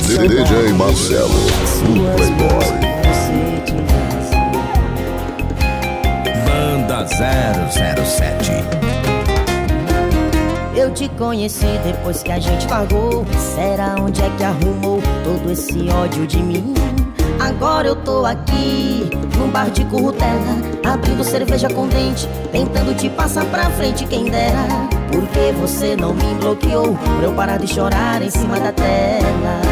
DJ Marcelo, o Playboy. Banda 007 Eu te conheci depois que a gente largou Será onde é que arrumou todo esse ódio de mim? Agora eu tô aqui, num bar de currutela Abrindo cerveja com dente, tentando te passar pra frente quem dera Porque você não me bloqueou pra eu parar de chorar em cima da tela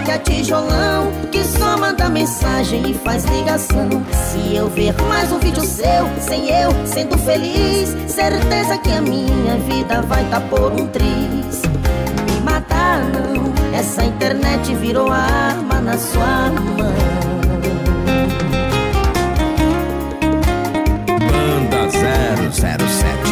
no Nokia tijolão Que só manda mensagem e faz ligação. Se eu ver mais um vídeo seu, sem eu, sendo feliz Certeza que a minha vida vai tá por um triz. Me matar não, essa internet virou arma na sua mão. Banda 007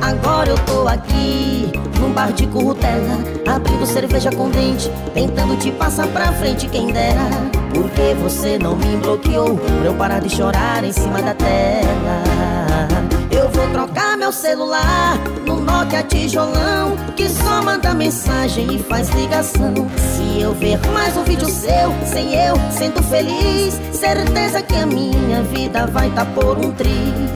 Agora eu tô aqui, bar de currutela Abrindo cerveja com dente, tentando te passar pra frente quem dera. Porque você não me bloqueou pra eu parar de chorar em cima da tela Eu vou trocar meu celular no Nokia tijolão Que só manda mensagem e faz ligação. Se eu ver mais um vídeo seu, sem eu, sendo feliz. Certeza que a minha vida vai tá por um triz